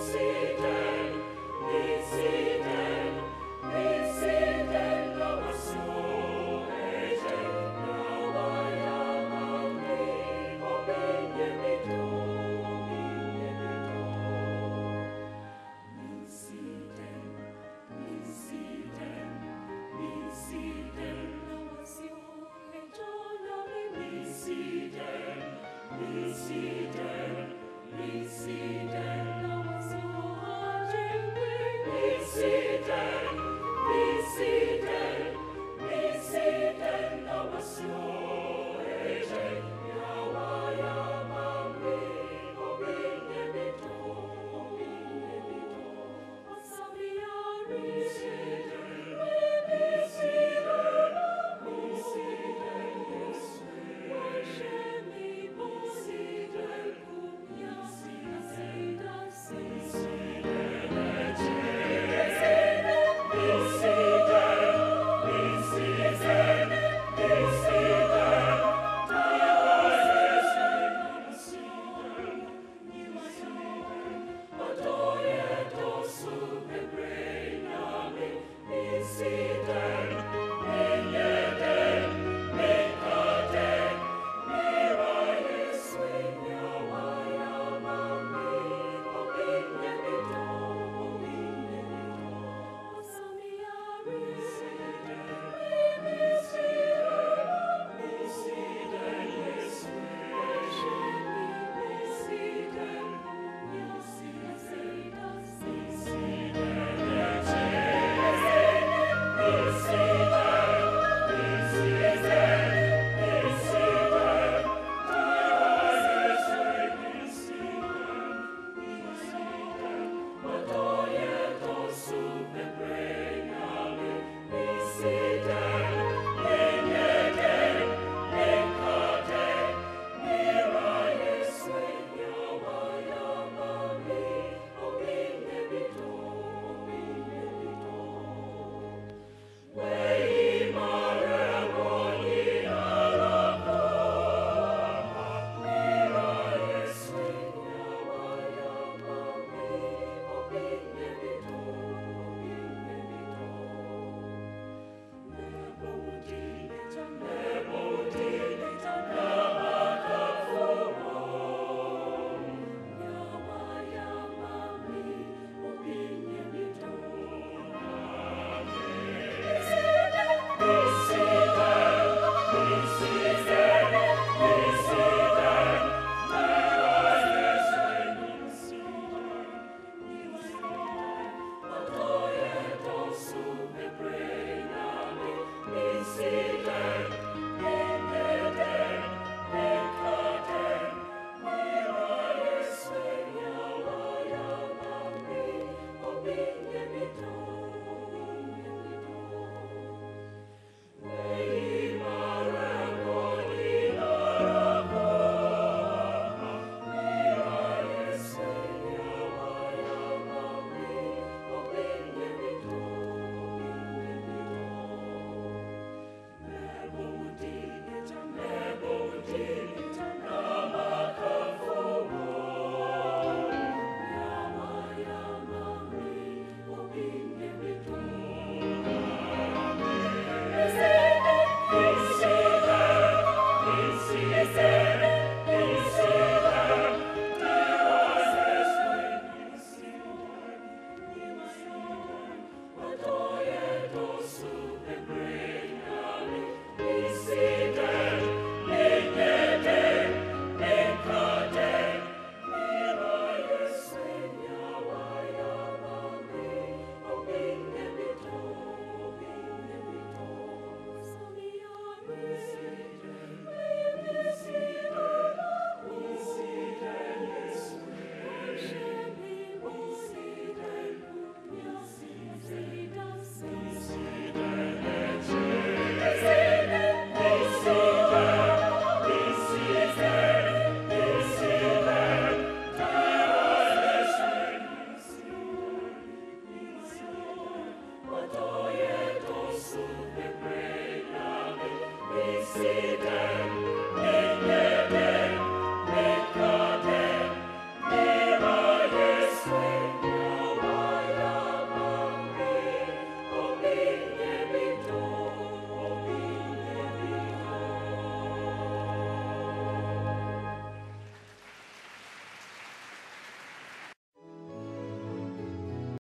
sit dem, sit see.